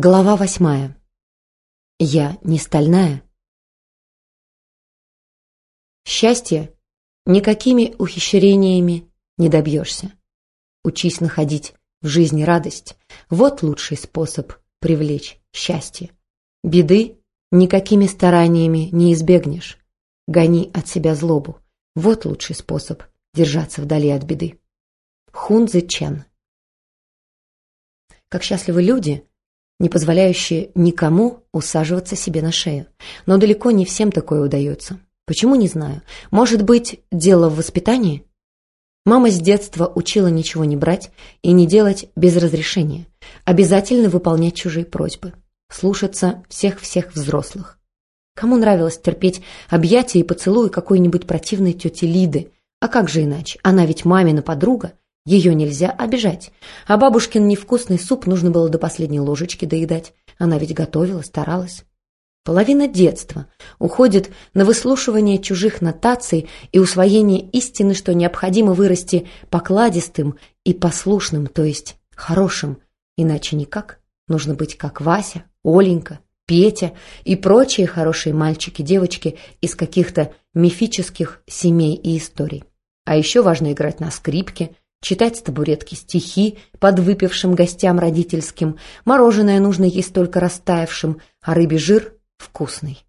Глава восьмая. Я не стальная. Счастье никакими ухищрениями не добьешься. Учись находить в жизни радость. Вот лучший способ привлечь счастье. Беды никакими стараниями не избегнешь. Гони от себя злобу. Вот лучший способ держаться вдали от беды. Хунзе Чен. Как счастливы люди, не позволяющие никому усаживаться себе на шею. Но далеко не всем такое удается. Почему, не знаю. Может быть, дело в воспитании? Мама с детства учила ничего не брать и не делать без разрешения. Обязательно выполнять чужие просьбы. Слушаться всех-всех взрослых. Кому нравилось терпеть объятия и поцелуи какой-нибудь противной тети Лиды? А как же иначе? Она ведь мамина подруга. Ее нельзя обижать. А бабушкин невкусный суп нужно было до последней ложечки доедать. Она ведь готовила, старалась. Половина детства уходит на выслушивание чужих нотаций и усвоение истины, что необходимо вырасти покладистым и послушным, то есть хорошим. Иначе никак. Нужно быть как Вася, Оленька, Петя и прочие хорошие мальчики, девочки из каких-то мифических семей и историй. А еще важно играть на скрипке – читать с табуретки стихи под выпившим гостям родительским, мороженое нужно есть только растаявшим, а рыбий жир вкусный.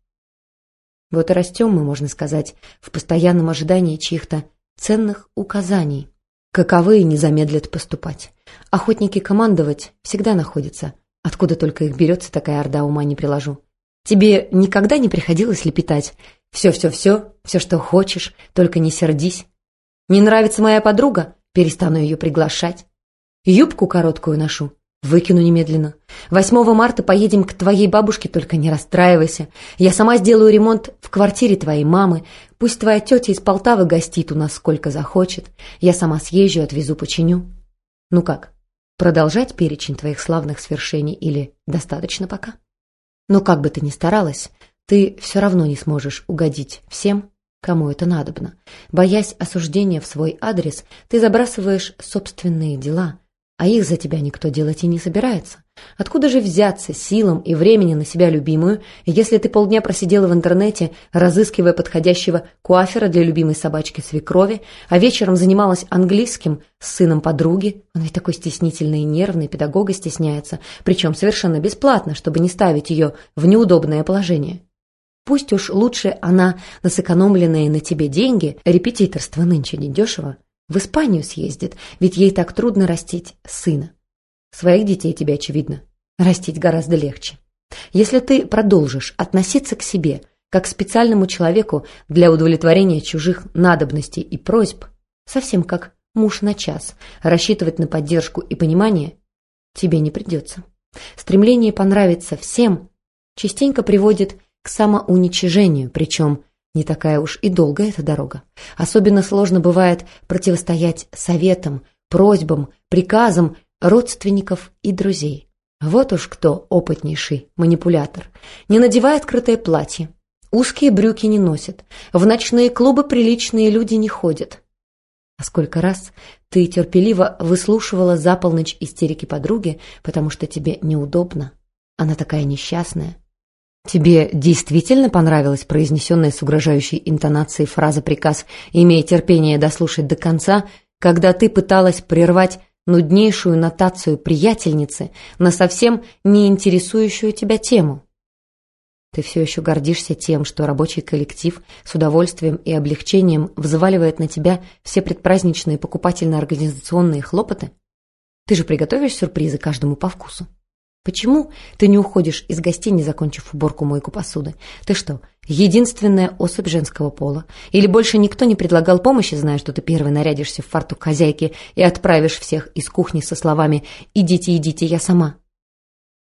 Вот и растем мы, можно сказать, в постоянном ожидании чьих-то ценных указаний, каковые не замедлят поступать. Охотники командовать всегда находятся, откуда только их берется такая орда, ума не приложу. Тебе никогда не приходилось лепетать «все-все-все, все, что хочешь, только не сердись». «Не нравится моя подруга? Перестану ее приглашать. Юбку короткую ношу. Выкину немедленно. 8 марта поедем к твоей бабушке, только не расстраивайся. Я сама сделаю ремонт в квартире твоей мамы. Пусть твоя тетя из Полтавы гостит у нас сколько захочет. Я сама съезжу, отвезу, починю. Ну как, продолжать перечень твоих славных свершений или достаточно пока? Но как бы ты ни старалась, ты все равно не сможешь угодить всем, кому это надобно. Боясь осуждения в свой адрес, ты забрасываешь собственные дела, а их за тебя никто делать и не собирается. Откуда же взяться силам и времени на себя любимую, если ты полдня просидела в интернете, разыскивая подходящего куафера для любимой собачки свекрови, а вечером занималась английским с сыном подруги? Он ведь такой стеснительный и нервный, педагога стесняется, причем совершенно бесплатно, чтобы не ставить ее в неудобное положение. Пусть уж лучше она на сэкономленные на тебе деньги, репетиторство нынче недешево, в Испанию съездит, ведь ей так трудно растить сына. Своих детей тебе, очевидно, растить гораздо легче. Если ты продолжишь относиться к себе, как к специальному человеку для удовлетворения чужих надобностей и просьб, совсем как муж на час, рассчитывать на поддержку и понимание тебе не придется. Стремление понравиться всем частенько приводит к самоуничижению, причем не такая уж и долгая эта дорога. Особенно сложно бывает противостоять советам, просьбам, приказам родственников и друзей. Вот уж кто опытнейший манипулятор. Не надевай открытое платье, узкие брюки не носят, в ночные клубы приличные люди не ходят. А сколько раз ты терпеливо выслушивала за полночь истерики подруги, потому что тебе неудобно. Она такая несчастная, Тебе действительно понравилась произнесенная с угрожающей интонацией фраза-приказ, имея терпение дослушать до конца, когда ты пыталась прервать нуднейшую нотацию приятельницы на совсем не интересующую тебя тему? Ты все еще гордишься тем, что рабочий коллектив с удовольствием и облегчением взваливает на тебя все предпраздничные покупательно-организационные хлопоты? Ты же приготовишь сюрпризы каждому по вкусу. Почему ты не уходишь из гостей, не закончив уборку-мойку посуды? Ты что, единственная особь женского пола? Или больше никто не предлагал помощи, зная, что ты первый нарядишься в фартук хозяйки и отправишь всех из кухни со словами «Идите, идите, я сама»?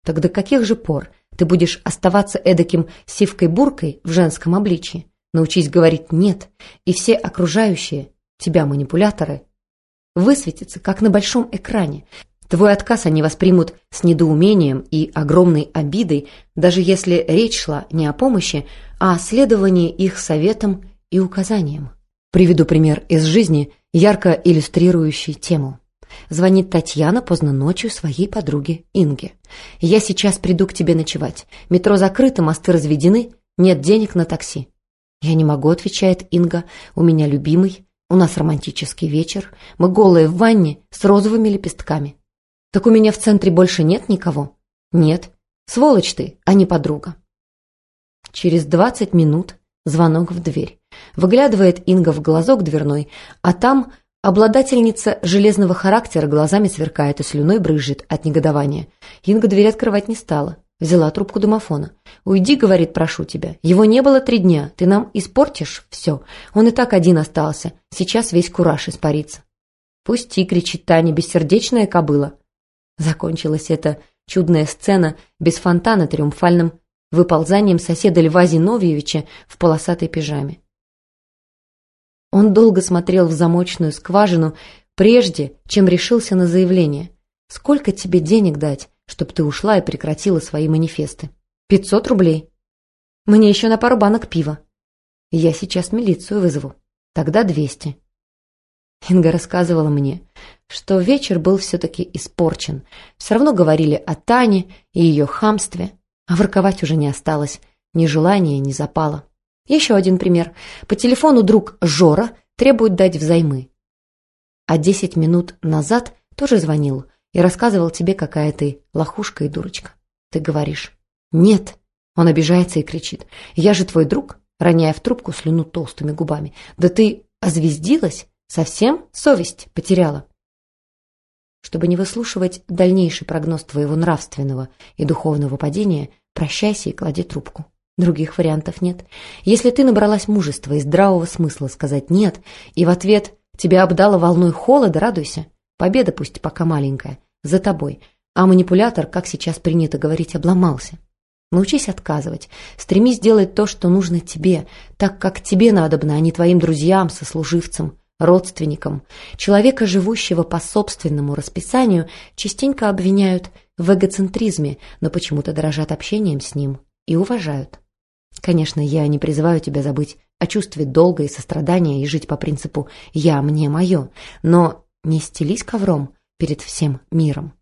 Так до каких же пор ты будешь оставаться эдаким сивкой-буркой в женском обличии? Научись говорить «нет», и все окружающие, тебя манипуляторы, высветятся, как на большом экране, Твой отказ они воспримут с недоумением и огромной обидой, даже если речь шла не о помощи, а о следовании их советам и указаниям. Приведу пример из жизни, ярко иллюстрирующий тему. Звонит Татьяна поздно ночью своей подруге Инге. «Я сейчас приду к тебе ночевать. Метро закрыто, мосты разведены, нет денег на такси». «Я не могу», — отвечает Инга. «У меня любимый. У нас романтический вечер. Мы голые в ванне с розовыми лепестками». «Так у меня в центре больше нет никого?» «Нет. Сволочь ты, а не подруга». Через двадцать минут звонок в дверь. Выглядывает Инга в глазок дверной, а там обладательница железного характера глазами сверкает и слюной брызжет от негодования. Инга дверь открывать не стала. Взяла трубку домофона. «Уйди», — говорит, — «прошу тебя. Его не было три дня. Ты нам испортишь все. Он и так один остался. Сейчас весь кураж испарится». «Пусти», — кричит Таня, — «бессердечная кобыла». Закончилась эта чудная сцена без фонтана триумфальным выползанием соседа Льва Зиновьевича в полосатой пижаме. Он долго смотрел в замочную скважину, прежде чем решился на заявление. «Сколько тебе денег дать, чтобы ты ушла и прекратила свои манифесты?» «Пятьсот рублей. Мне еще на пару банок пива. Я сейчас милицию вызову. Тогда двести». Инга рассказывала мне, что вечер был все-таки испорчен. Все равно говорили о Тане и ее хамстве, а ворковать уже не осталось ни желания, ни запала. Еще один пример. По телефону друг Жора требует дать взаймы. А десять минут назад тоже звонил и рассказывал тебе, какая ты лохушка и дурочка. Ты говоришь «нет». Он обижается и кричит «я же твой друг», роняя в трубку слюну толстыми губами. «Да ты озвездилась? Совсем совесть потеряла?» Чтобы не выслушивать дальнейший прогноз твоего нравственного и духовного падения, прощайся и клади трубку. Других вариантов нет. Если ты набралась мужества и здравого смысла сказать «нет», и в ответ тебя обдала волной холода, радуйся. Победа пусть пока маленькая, за тобой. А манипулятор, как сейчас принято говорить, обломался. Научись отказывать. Стремись делать то, что нужно тебе, так как тебе надобно, а не твоим друзьям, сослуживцам, родственникам. Человека, живущего по собственному расписанию, частенько обвиняют в эгоцентризме, но почему-то дорожат общением с ним и уважают. Конечно, я не призываю тебя забыть о чувстве долга и сострадания и жить по принципу «я, мне, мое», но не стелись ковром перед всем миром.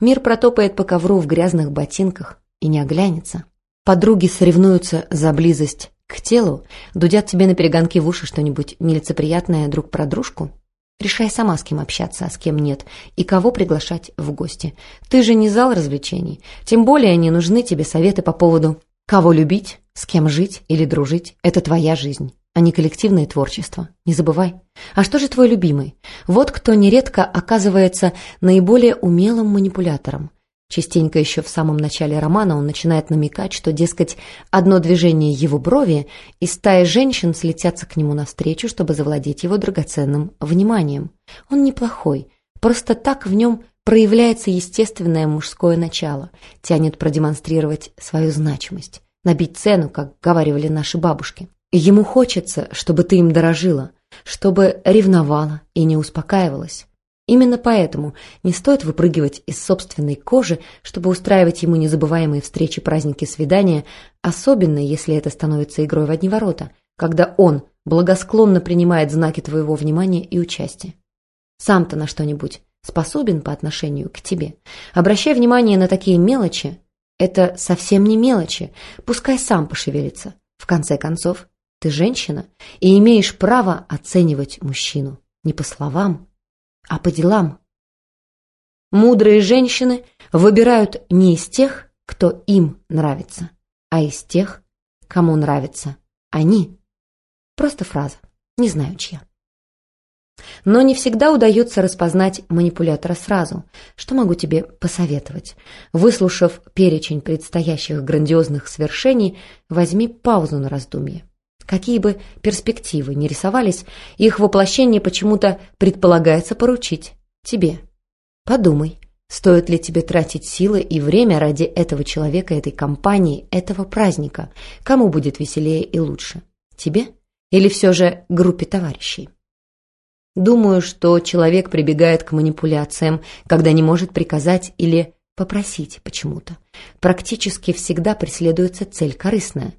Мир протопает по ковру в грязных ботинках и не оглянется. Подруги соревнуются за близость к телу, дудят тебе на перегонки в уши что-нибудь нелицеприятное друг про дружку. Решай сама, с кем общаться, а с кем нет, и кого приглашать в гости. Ты же не зал развлечений, тем более не нужны тебе советы по поводу кого любить, с кем жить или дружить. Это твоя жизнь, а не коллективное творчество. Не забывай. А что же твой любимый? Вот кто нередко оказывается наиболее умелым манипулятором. Частенько еще в самом начале романа он начинает намекать, что, дескать, одно движение его брови, и стая женщин слетятся к нему навстречу, чтобы завладеть его драгоценным вниманием. Он неплохой, просто так в нем проявляется естественное мужское начало, тянет продемонстрировать свою значимость, набить цену, как говаривали наши бабушки. Ему хочется, чтобы ты им дорожила, чтобы ревновала и не успокаивалась. Именно поэтому не стоит выпрыгивать из собственной кожи, чтобы устраивать ему незабываемые встречи, праздники, свидания, особенно если это становится игрой в одни ворота, когда он благосклонно принимает знаки твоего внимания и участия. Сам-то на что-нибудь способен по отношению к тебе. Обращай внимание на такие мелочи. Это совсем не мелочи. Пускай сам пошевелится. В конце концов, ты женщина и имеешь право оценивать мужчину не по словам, а по делам. Мудрые женщины выбирают не из тех, кто им нравится, а из тех, кому нравятся они. Просто фраза, не знаю чья. Но не всегда удается распознать манипулятора сразу. Что могу тебе посоветовать? Выслушав перечень предстоящих грандиозных свершений, возьми паузу на раздумье. Какие бы перспективы ни рисовались, их воплощение почему-то предполагается поручить тебе. Подумай, стоит ли тебе тратить силы и время ради этого человека, этой компании, этого праздника? Кому будет веселее и лучше? Тебе? Или все же группе товарищей? Думаю, что человек прибегает к манипуляциям, когда не может приказать или попросить почему-то. Практически всегда преследуется цель корыстная.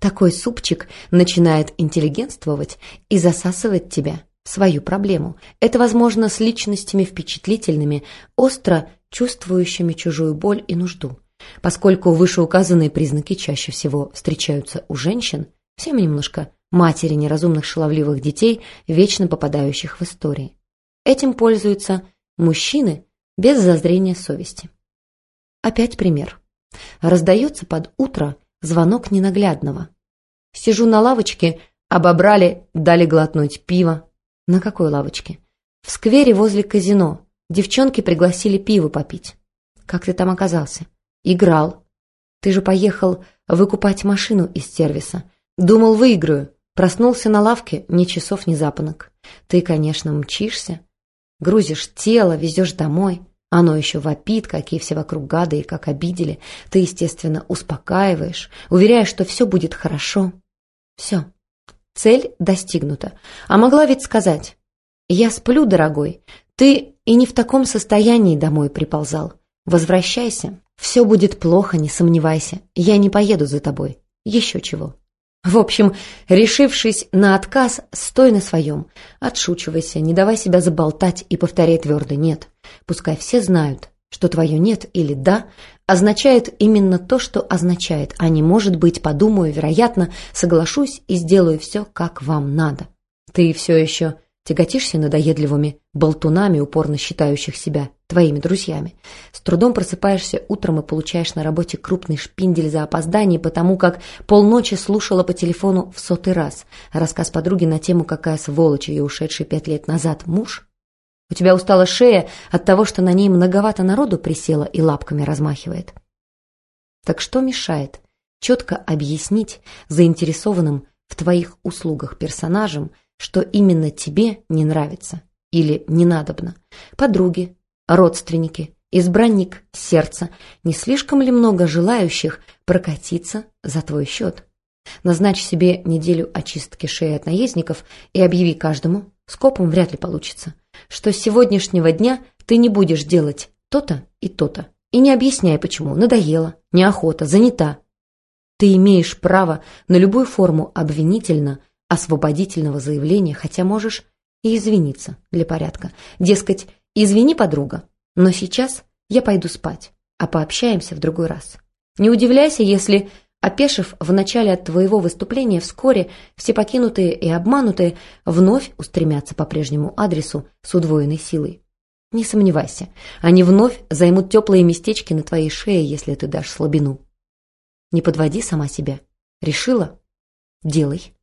Такой супчик начинает интеллигентствовать и засасывать тебя в свою проблему. Это возможно с личностями впечатлительными, остро чувствующими чужую боль и нужду. Поскольку вышеуказанные признаки чаще всего встречаются у женщин, всем немножко матери неразумных шаловливых детей, вечно попадающих в истории. Этим пользуются мужчины без зазрения совести. Опять пример. Раздается под утро звонок ненаглядного. Сижу на лавочке, обобрали, дали глотнуть пиво. На какой лавочке? В сквере возле казино. Девчонки пригласили пиво попить. Как ты там оказался? Играл. Ты же поехал выкупать машину из сервиса. Думал, выиграю. Проснулся на лавке, ни часов, ни запонок. Ты, конечно, мчишься. Грузишь тело, везешь домой. Оно еще вопит, какие все вокруг гады и как обидели. Ты, естественно, успокаиваешь, уверяешь, что все будет хорошо. Все. Цель достигнута. А могла ведь сказать, «Я сплю, дорогой. Ты и не в таком состоянии домой приползал. Возвращайся. Все будет плохо, не сомневайся. Я не поеду за тобой. Еще чего». В общем, решившись на отказ, стой на своем. Отшучивайся, не давай себя заболтать и повторяй твердо «нет». Пускай все знают, что твое «нет» или «да» означает именно то, что означает, а не может быть, подумаю, вероятно, соглашусь и сделаю все, как вам надо. Ты все еще Тяготишься надоедливыми болтунами, упорно считающих себя твоими друзьями. С трудом просыпаешься утром и получаешь на работе крупный шпиндель за опоздание, потому как полночи слушала по телефону в сотый раз рассказ подруги на тему «Какая сволочь ее ушедший пять лет назад муж?» У тебя устала шея от того, что на ней многовато народу присела и лапками размахивает. Так что мешает четко объяснить заинтересованным в твоих услугах персонажам, что именно тебе не нравится или не надобно. Подруги, родственники, избранник сердца, не слишком ли много желающих прокатиться за твой счет? Назначь себе неделю очистки шеи от наездников и объяви каждому, скопом вряд ли получится, что с сегодняшнего дня ты не будешь делать то-то и то-то. И не объясняй почему, надоело, неохота, занята. Ты имеешь право на любую форму обвинительно освободительного заявления, хотя можешь и извиниться для порядка. Дескать, извини, подруга, но сейчас я пойду спать, а пообщаемся в другой раз. Не удивляйся, если, опешив в начале от твоего выступления, вскоре все покинутые и обманутые вновь устремятся по прежнему адресу с удвоенной силой. Не сомневайся, они вновь займут теплые местечки на твоей шее, если ты дашь слабину. Не подводи сама себя. Решила? Делай.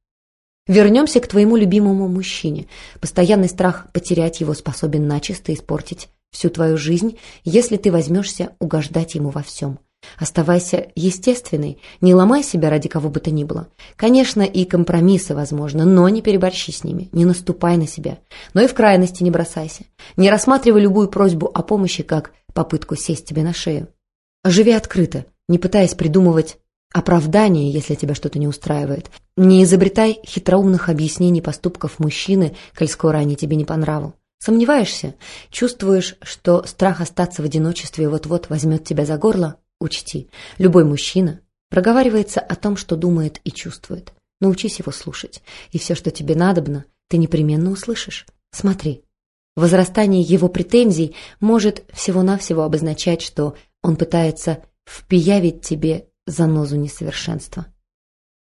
Вернемся к твоему любимому мужчине. Постоянный страх потерять его способен начисто испортить всю твою жизнь, если ты возьмешься угождать ему во всем. Оставайся естественной, не ломай себя ради кого бы то ни было. Конечно, и компромиссы возможно, но не переборщи с ними, не наступай на себя. Но и в крайности не бросайся. Не рассматривай любую просьбу о помощи как попытку сесть тебе на шею. Живи открыто, не пытаясь придумывать оправдание, если тебя что-то не устраивает. Не изобретай хитроумных объяснений поступков мужчины, коль скоро они тебе не по. Сомневаешься? Чувствуешь, что страх остаться в одиночестве вот-вот возьмет тебя за горло? Учти, любой мужчина проговаривается о том, что думает и чувствует. Научись его слушать, и все, что тебе надобно, ты непременно услышишь. Смотри, возрастание его претензий может всего-навсего обозначать, что он пытается впиявить тебе занозу несовершенства.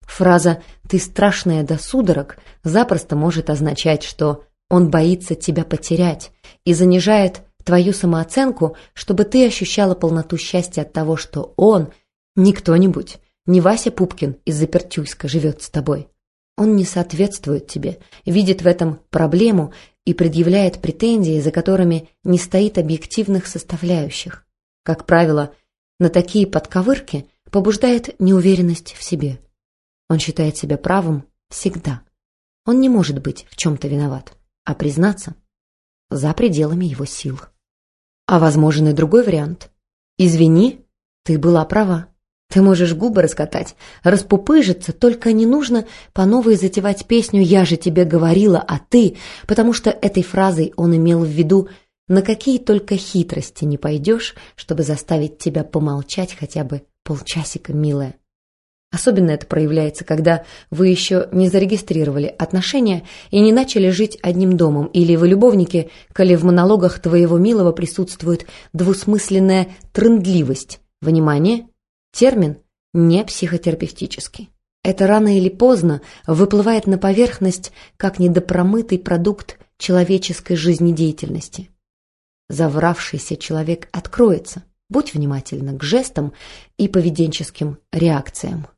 Фраза «ты страшная до судорог» запросто может означать, что он боится тебя потерять и занижает твою самооценку, чтобы ты ощущала полноту счастья от того, что он, не кто-нибудь, не Вася Пупкин из Запертюйска живет с тобой. Он не соответствует тебе, видит в этом проблему и предъявляет претензии, за которыми не стоит объективных составляющих. Как правило, на такие подковырки побуждает неуверенность в себе. Он считает себя правым всегда. Он не может быть в чем-то виноват, а признаться за пределами его сил. А возможен и другой вариант. «Извини, ты была права. Ты можешь губы раскатать, распупыжиться, только не нужно по новой затевать песню «Я же тебе говорила, а ты», потому что этой фразой он имел в виду на какие только хитрости не пойдешь, чтобы заставить тебя помолчать хотя бы полчасика, милая. Особенно это проявляется, когда вы еще не зарегистрировали отношения и не начали жить одним домом, или вы любовники, коли в монологах твоего милого присутствует двусмысленная трындливость. Внимание! Термин не психотерапевтический. Это рано или поздно выплывает на поверхность как недопромытый продукт человеческой жизнедеятельности. Завравшийся человек откроется. Будь внимательна к жестам и поведенческим реакциям.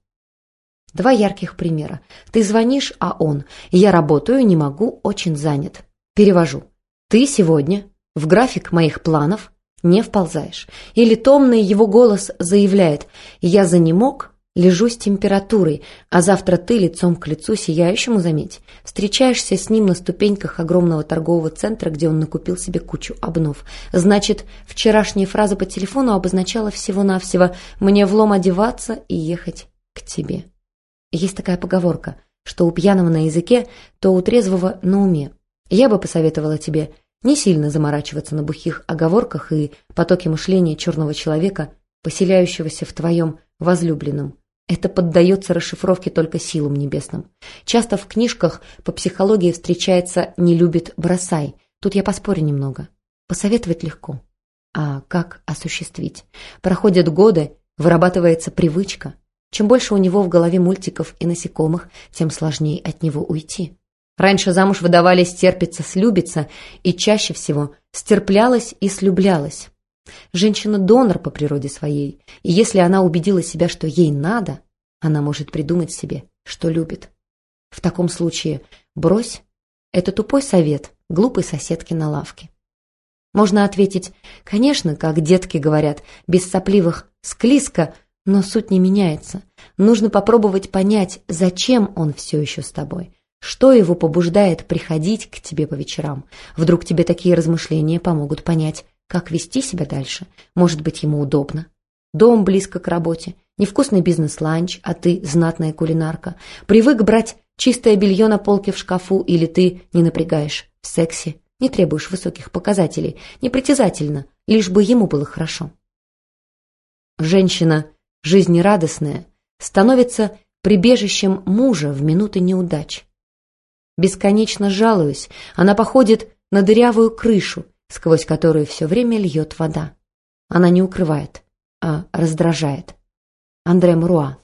Два ярких примера. Ты звонишь, а он. Я работаю, не могу, очень занят. Перевожу. Ты сегодня в график моих планов не вползаешь. Или томный его голос заявляет «Я занемог, лежу с температурой, а завтра ты лицом к лицу сияющему, заметь, встречаешься с ним на ступеньках огромного торгового центра, где он накупил себе кучу обнов. Значит, вчерашняя фраза по телефону обозначала всего-навсего «мне влом одеваться и ехать к тебе». Есть такая поговорка, что у пьяного на языке, то у трезвого на уме. Я бы посоветовала тебе не сильно заморачиваться на бухих оговорках и потоке мышления черного человека, поселяющегося в твоем возлюбленном. Это поддается расшифровке только силам небесным. Часто в книжках по психологии встречается «не любит, бросай». Тут я поспорю немного. Посоветовать легко. А как осуществить? Проходят годы, вырабатывается привычка – чем больше у него в голове мультиков и насекомых, тем сложнее от него уйти. Раньше замуж выдавались терпится, слюбиться, и чаще всего стерплялась и слюблялась. Женщина-донор по природе своей, и если она убедила себя, что ей надо, она может придумать себе, что любит. В таком случае брось – это тупой совет глупой соседки на лавке. Можно ответить, конечно, как детки говорят, без сопливых «склизко», но суть не меняется. Нужно попробовать понять, зачем он все еще с тобой. Что его побуждает приходить к тебе по вечерам? Вдруг тебе такие размышления помогут понять, как вести себя дальше. Может быть, ему удобно. Дом близко к работе, невкусный бизнес-ланч, а ты знатная кулинарка. Привык брать чистое белье на полке в шкафу или ты не напрягаешь в сексе, не требуешь высоких показателей, непритязательно, лишь бы ему было хорошо. Женщина жизнерадостная, становится прибежищем мужа в минуты неудач. Бесконечно жалуясь, она походит на дырявую крышу, сквозь которую все время льет вода. Она не укрывает, а раздражает. Андре Мруа